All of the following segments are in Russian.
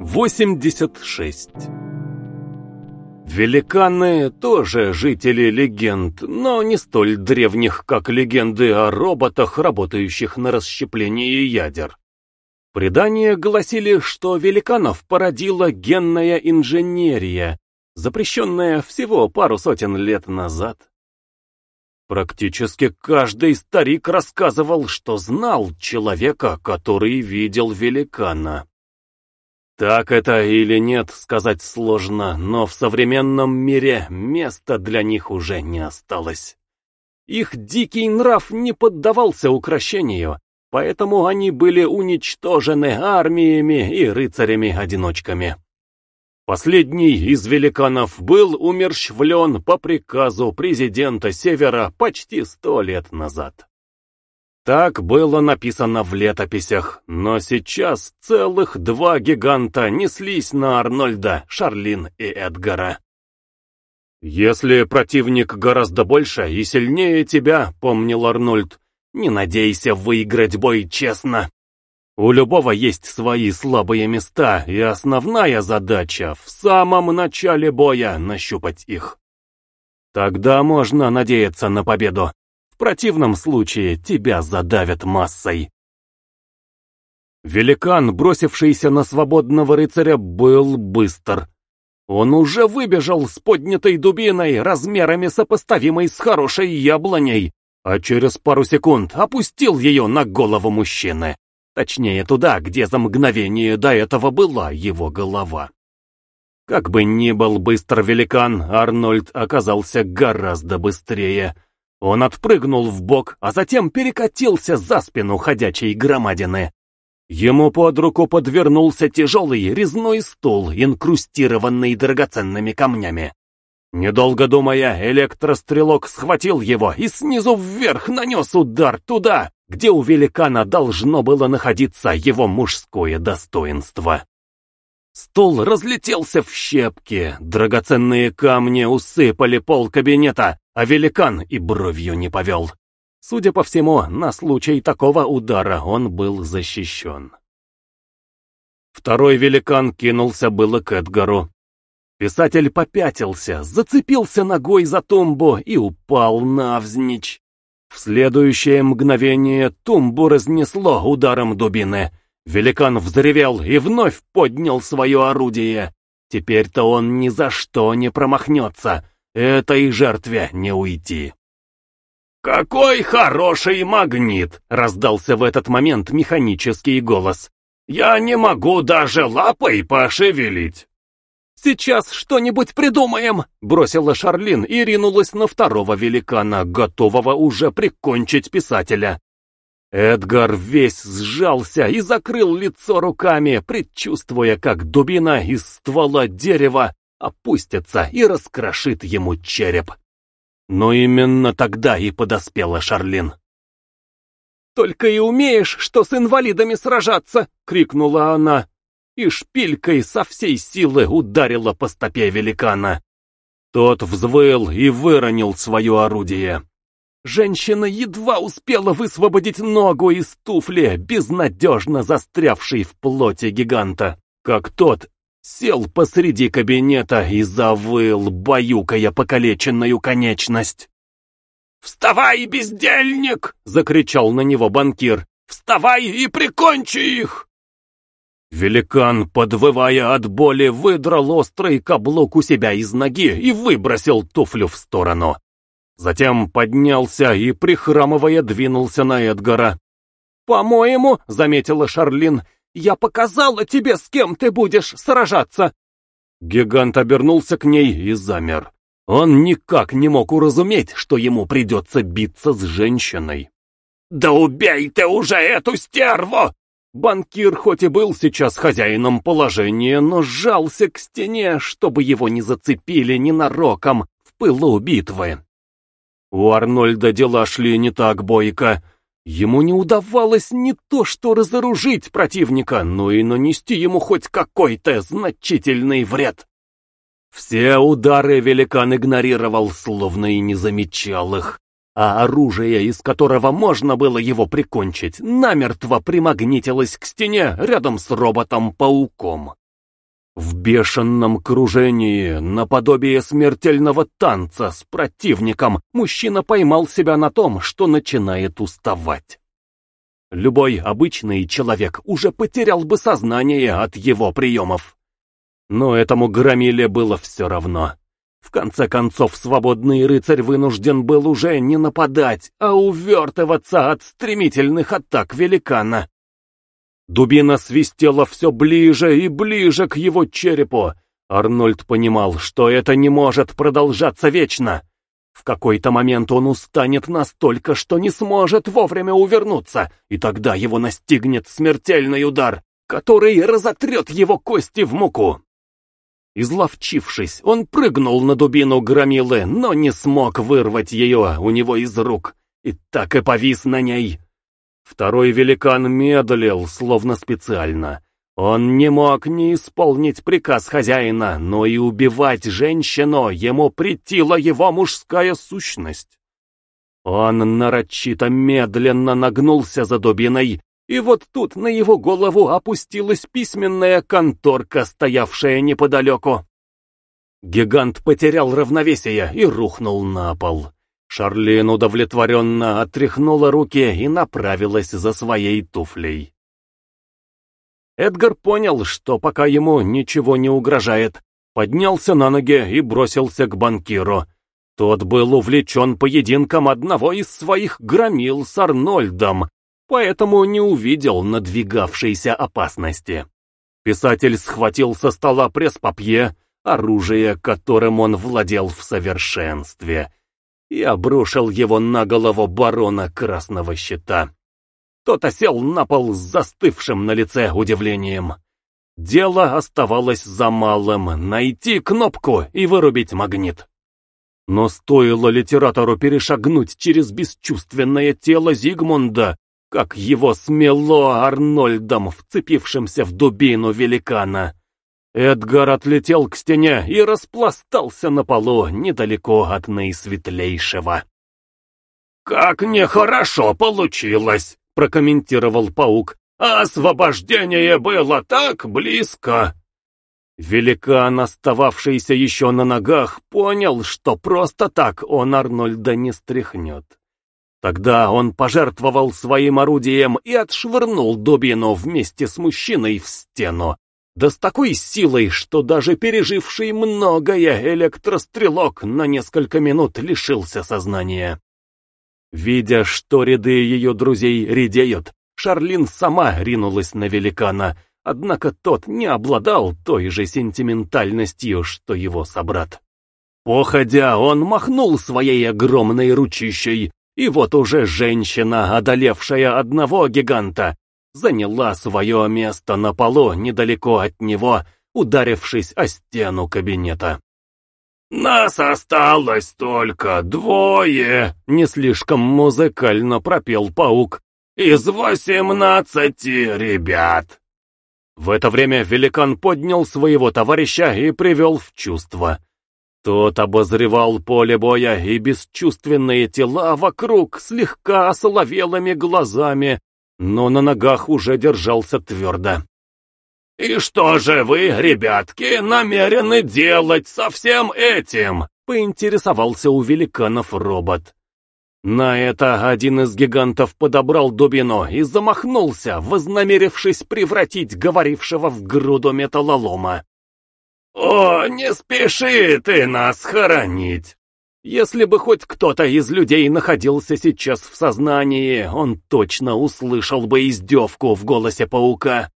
86. Великаны тоже жители легенд, но не столь древних, как легенды о роботах, работающих на расщеплении ядер. Предания гласили, что великанов породила генная инженерия, запрещенная всего пару сотен лет назад. Практически каждый старик рассказывал, что знал человека, который видел великана. Так это или нет, сказать сложно, но в современном мире места для них уже не осталось. Их дикий нрав не поддавался укращению, поэтому они были уничтожены армиями и рыцарями-одиночками. Последний из великанов был умерщвлен по приказу президента Севера почти сто лет назад. Так было написано в летописях, но сейчас целых два гиганта неслись на Арнольда, Шарлин и Эдгара. «Если противник гораздо больше и сильнее тебя, — помнил Арнольд, — не надейся выиграть бой честно. У любого есть свои слабые места, и основная задача — в самом начале боя нащупать их. Тогда можно надеяться на победу противном случае тебя задавят массой. Великан, бросившийся на свободного рыцаря, был быстр. Он уже выбежал с поднятой дубиной, размерами сопоставимой с хорошей яблоней, а через пару секунд опустил ее на голову мужчины. Точнее, туда, где за мгновение до этого была его голова. Как бы ни был быстр великан, Арнольд оказался гораздо быстрее — он отпрыгнул в бок, а затем перекатился за спину ходячей громадины. Ему под руку подвернулся тяжелый резной стул, инкрустированный драгоценными камнями. Недолго думая, электрострелок схватил его и снизу вверх нанес удар туда, где у великана должно было находиться его мужское достоинство. Стол разлетелся в щепки, драгоценные камни усыпали пол кабинета, а великан и бровью не повел. Судя по всему, на случай такого удара он был защищен. Второй великан кинулся было к Эдгару. Писатель попятился, зацепился ногой за тумбу и упал навзничь. В следующее мгновение тумбу разнесло ударом дубины. Великан взревел и вновь поднял свое орудие. Теперь-то он ни за что не промахнется. Этой жертве не уйти. «Какой хороший магнит!» — раздался в этот момент механический голос. «Я не могу даже лапой пошевелить!» «Сейчас что-нибудь придумаем!» — бросила Шарлин и ринулась на второго великана, готового уже прикончить писателя. Эдгар весь сжался и закрыл лицо руками, предчувствуя, как дубина из ствола дерева опустится и раскрошит ему череп. Но именно тогда и подоспела Шарлин. «Только и умеешь, что с инвалидами сражаться!» — крикнула она, и шпилькой со всей силы ударила по стопе великана. Тот взвыл и выронил свое орудие. Женщина едва успела высвободить ногу из туфли, безнадежно застрявшей в плоти гиганта, как тот сел посреди кабинета и завыл, баюкая покалеченную конечность. «Вставай, бездельник!» — закричал на него банкир. «Вставай и прикончи их!» Великан, подвывая от боли, выдрал острый каблук у себя из ноги и выбросил туфлю в сторону. Затем поднялся и, прихрамывая, двинулся на Эдгара. «По-моему, — заметила Шарлин, — я показала тебе, с кем ты будешь сражаться!» Гигант обернулся к ней и замер. Он никак не мог уразуметь, что ему придется биться с женщиной. «Да убей ты уже эту стерву!» Банкир хоть и был сейчас хозяином положения, но сжался к стене, чтобы его не зацепили ненароком в пылу битвы. У Арнольда дела шли не так бойко. Ему не удавалось не то что разоружить противника, но и нанести ему хоть какой-то значительный вред. Все удары великан игнорировал, словно и не замечал их, а оружие, из которого можно было его прикончить, намертво примагнитилось к стене рядом с роботом-пауком. В бешеном кружении, наподобие смертельного танца с противником, мужчина поймал себя на том, что начинает уставать. Любой обычный человек уже потерял бы сознание от его приемов. Но этому громиле было все равно. В конце концов, свободный рыцарь вынужден был уже не нападать, а увертываться от стремительных атак великана. Дубина свистела все ближе и ближе к его черепу. Арнольд понимал, что это не может продолжаться вечно. В какой-то момент он устанет настолько, что не сможет вовремя увернуться, и тогда его настигнет смертельный удар, который разотрет его кости в муку. Изловчившись, он прыгнул на дубину громилы, но не смог вырвать ее у него из рук, и так и повис на ней. Второй великан медлил, словно специально. Он не мог не исполнить приказ хозяина, но и убивать женщину ему претила его мужская сущность. Он нарочито медленно нагнулся за дубиной и вот тут на его голову опустилась письменная конторка, стоявшая неподалеку. Гигант потерял равновесие и рухнул на пол. Шарлин удовлетворенно отряхнула руки и направилась за своей туфлей. Эдгар понял, что пока ему ничего не угрожает, поднялся на ноги и бросился к банкиру. Тот был увлечен поединком одного из своих громил с Арнольдом, поэтому не увидел надвигавшейся опасности. Писатель схватил со стола пресс-папье, оружие, которым он владел в совершенстве, и обрушил его на голову барона Красного Щита. Тот осел на пол с застывшим на лице удивлением. Дело оставалось за малым — найти кнопку и вырубить магнит. Но стоило литератору перешагнуть через бесчувственное тело Зигмунда, как его смело Арнольдом, вцепившимся в дубину великана. Эдгар отлетел к стене и распластался на полу недалеко от наисветлейшего. «Как нехорошо получилось!» — прокомментировал паук. «Освобождение было так близко!» Великан, остававшийся еще на ногах, понял, что просто так он Арнольда не стряхнет. Тогда он пожертвовал своим орудием и отшвырнул дубину вместе с мужчиной в стену. Да с такой силой, что даже переживший многое электрострелок на несколько минут лишился сознания. Видя, что ряды ее друзей редеют, Шарлин сама ринулась на великана, однако тот не обладал той же сентиментальностью, что его собрат. Походя, он махнул своей огромной ручищей, и вот уже женщина, одолевшая одного гиганта, заняла свое место на полу недалеко от него, ударившись о стену кабинета. «Нас осталось только двое», — не слишком музыкально пропел паук, «из восемнадцати ребят». В это время великан поднял своего товарища и привел в чувство. Тот обозревал поле боя и бесчувственные тела вокруг слегка осоловелыми глазами, но на ногах уже держался твердо. «И что же вы, ребятки, намерены делать со всем этим?» — поинтересовался у великанов робот. На это один из гигантов подобрал дубину и замахнулся, вознамерившись превратить говорившего в груду металлолома. «О, не спеши ты нас хоронить!» Если бы хоть кто-то из людей находился сейчас в сознании, он точно услышал бы издевку в голосе паука.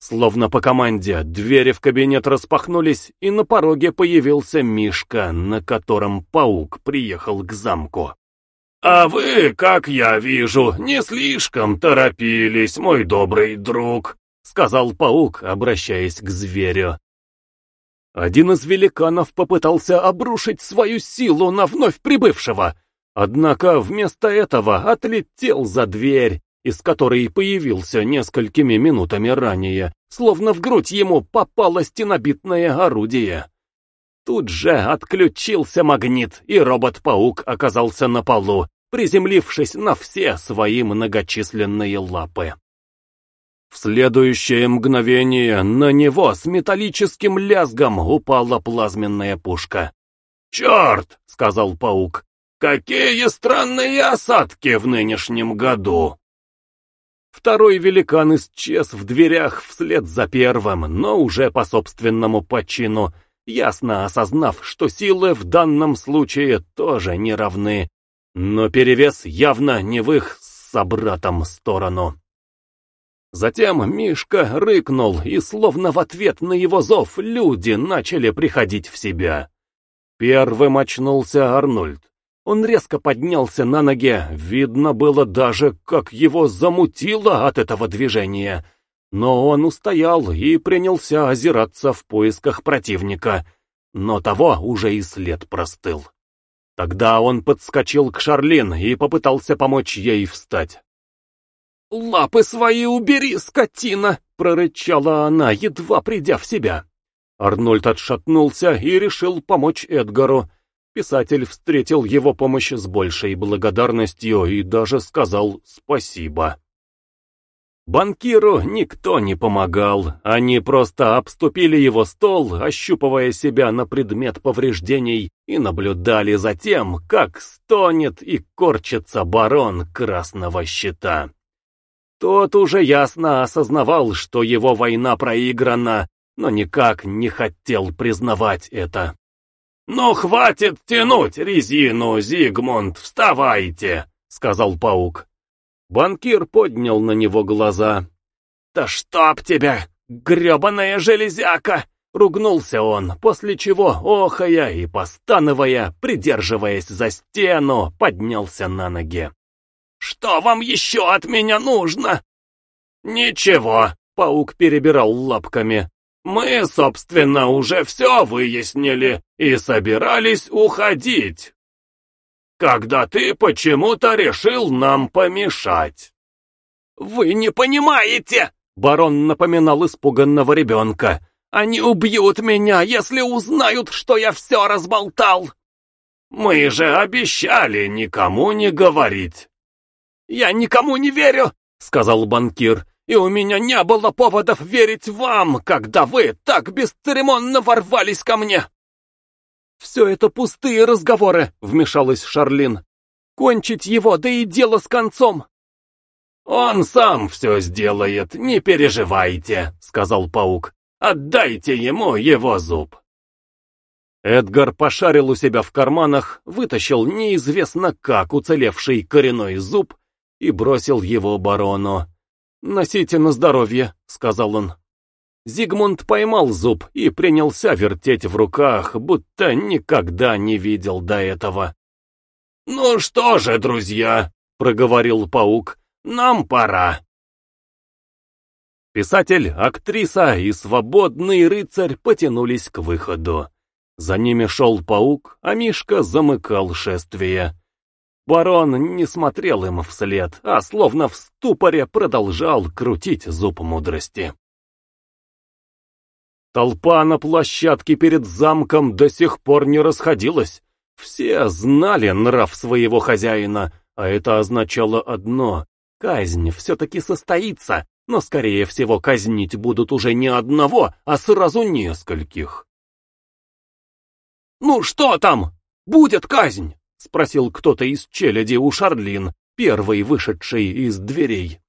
Словно по команде, двери в кабинет распахнулись, и на пороге появился Мишка, на котором паук приехал к замку. «А вы, как я вижу, не слишком торопились, мой добрый друг», — сказал паук, обращаясь к зверю. Один из великанов попытался обрушить свою силу на вновь прибывшего, однако вместо этого отлетел за дверь, из которой появился несколькими минутами ранее, словно в грудь ему попало стенобитное орудие. Тут же отключился магнит, и робот-паук оказался на полу, приземлившись на все свои многочисленные лапы. В следующее мгновение на него с металлическим лязгом упала плазменная пушка. «Черт!» — сказал паук. «Какие странные осадки в нынешнем году!» Второй великан исчез в дверях вслед за первым, но уже по собственному почину, ясно осознав, что силы в данном случае тоже не равны, но перевес явно не в их с собратом сторону. Затем Мишка рыкнул, и словно в ответ на его зов люди начали приходить в себя. Первым очнулся Арнольд. Он резко поднялся на ноги, видно было даже, как его замутило от этого движения. Но он устоял и принялся озираться в поисках противника, но того уже и след простыл. Тогда он подскочил к Шарлин и попытался помочь ей встать. «Лапы свои убери, скотина!» — прорычала она, едва придя в себя. Арнольд отшатнулся и решил помочь Эдгару. Писатель встретил его помощь с большей благодарностью и даже сказал спасибо. Банкиру никто не помогал, они просто обступили его стол, ощупывая себя на предмет повреждений, и наблюдали за тем, как стонет и корчится барон Красного Щита. Тот уже ясно осознавал, что его война проиграна, но никак не хотел признавать это. «Ну, хватит тянуть резину, Зигмунд, вставайте!» — сказал паук. Банкир поднял на него глаза. «Да чтоб тебя, гребаная железяка!» — ругнулся он, после чего, охая и постановая, придерживаясь за стену, поднялся на ноги. Что вам еще от меня нужно?» «Ничего», — паук перебирал лапками. «Мы, собственно, уже все выяснили и собирались уходить. Когда ты почему-то решил нам помешать». «Вы не понимаете!» — барон напоминал испуганного ребенка. «Они убьют меня, если узнают, что я все разболтал!» «Мы же обещали никому не говорить!» «Я никому не верю», — сказал банкир, «и у меня не было поводов верить вам, когда вы так бесцеремонно ворвались ко мне». «Все это пустые разговоры», — вмешалась Шарлин. «Кончить его, да и дело с концом». «Он сам все сделает, не переживайте», — сказал паук. «Отдайте ему его зуб». Эдгар пошарил у себя в карманах, вытащил неизвестно как уцелевший коренной зуб и бросил его барону. «Носите на здоровье», — сказал он. Зигмунд поймал зуб и принялся вертеть в руках, будто никогда не видел до этого. «Ну что же, друзья», — проговорил паук, — «нам пора». Писатель, актриса и свободный рыцарь потянулись к выходу. За ними шел паук, а Мишка замыкал шествие. Барон не смотрел им вслед, а словно в ступоре продолжал крутить зуб мудрости. Толпа на площадке перед замком до сих пор не расходилась. Все знали нрав своего хозяина, а это означало одно — казнь все-таки состоится, но, скорее всего, казнить будут уже не одного, а сразу нескольких. «Ну что там? Будет казнь!» — спросил кто-то из челяди у Шарлин, первый вышедший из дверей.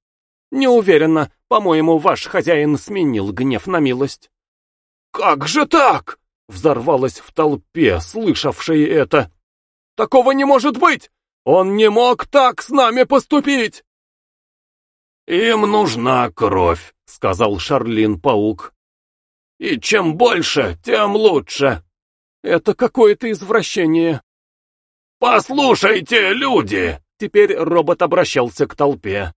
«Не уверена. По-моему, ваш хозяин сменил гнев на милость». «Как же так?» — взорвалась в толпе, слышавшей это. «Такого не может быть! Он не мог так с нами поступить!» «Им нужна кровь», — сказал Шарлин-паук. «И чем больше, тем лучше». «Это какое-то извращение», «Послушайте, люди!» Теперь робот обращался к толпе.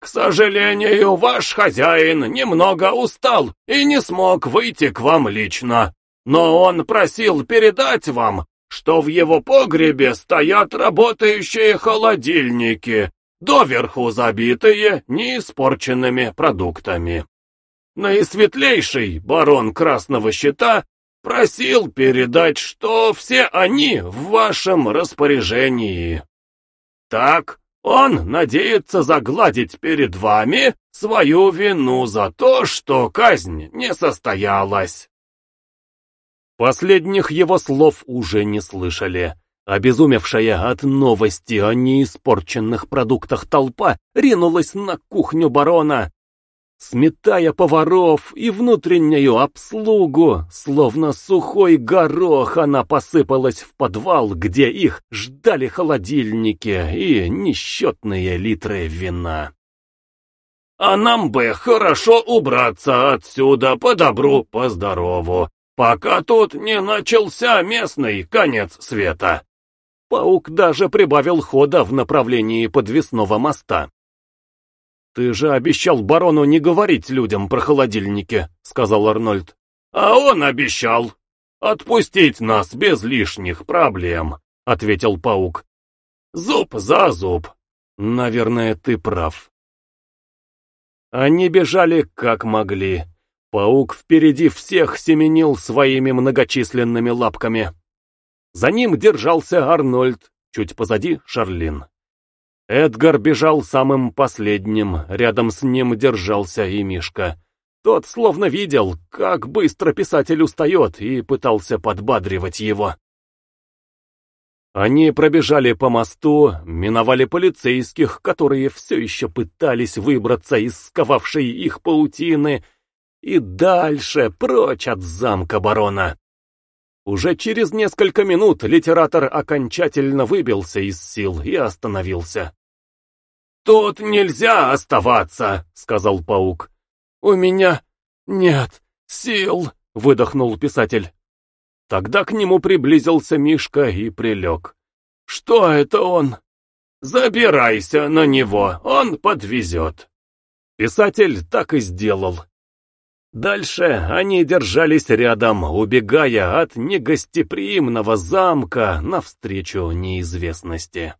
«К сожалению, ваш хозяин немного устал и не смог выйти к вам лично. Но он просил передать вам, что в его погребе стоят работающие холодильники, доверху забитые неиспорченными продуктами. Наисветлейший барон Красного Щита Просил передать, что все они в вашем распоряжении. Так, Он надеется загладить перед вами свою вину за то, что казнь не состоялась. Последних его слов уже не слышали. Обезумевшая от новости о неиспорченных продуктах толпа ринулась на кухню барона, сметая поваров и внутреннюю обслугу, словно сухой горох она посыпалась в подвал, где их ждали холодильники и несчетные литры вина. «А нам бы хорошо убраться отсюда по добру, по здорову, пока тут не начался местный конец света». Паук даже прибавил хода в направлении подвесного моста. «Ты же обещал барону не говорить людям про холодильники», — сказал Арнольд. «А он обещал. Отпустить нас без лишних проблем», — ответил паук. «Зуб за зуб. Наверное, ты прав». Они бежали как могли. Паук впереди всех семенил своими многочисленными лапками. За ним держался Арнольд, чуть позади Шарлин. Эдгар бежал самым последним, рядом с ним держался и Мишка. Тот словно видел, как быстро писатель устает, и пытался подбадривать его. Они пробежали по мосту, миновали полицейских, которые все еще пытались выбраться из сковавшей их паутины, и дальше, прочь от замка барона. Уже через несколько минут литератор окончательно выбился из сил и остановился. «Тут нельзя оставаться», — сказал паук. «У меня нет сил», — выдохнул писатель. Тогда к нему приблизился Мишка и прилег. «Что это он?» «Забирайся на него, он подвезет». Писатель так и сделал. Дальше они держались рядом, убегая от негостеприимного замка навстречу неизвестности.